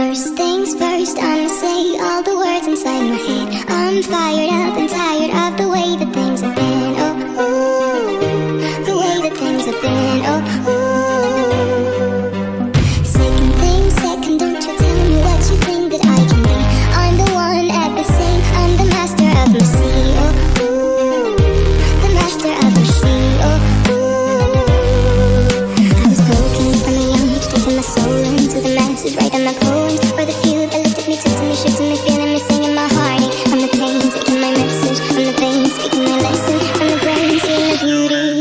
First things first, I'ma say all the words inside my head. I'm fired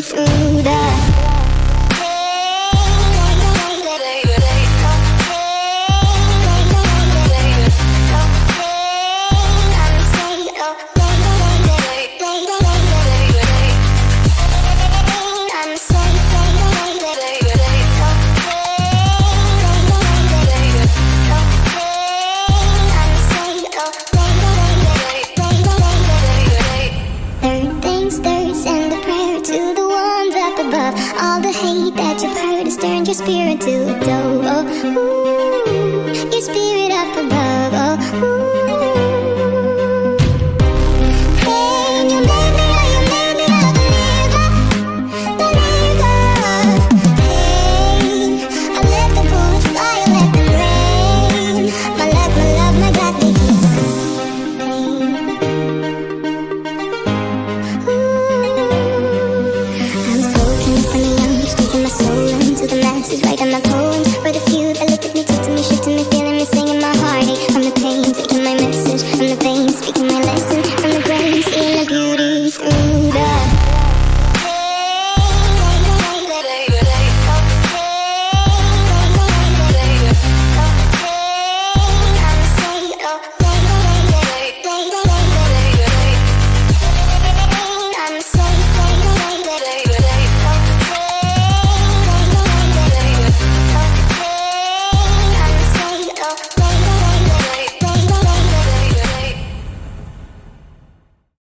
through the All the hate that you've heard has turned your spirit to a dough. Oh, ooh. on the cold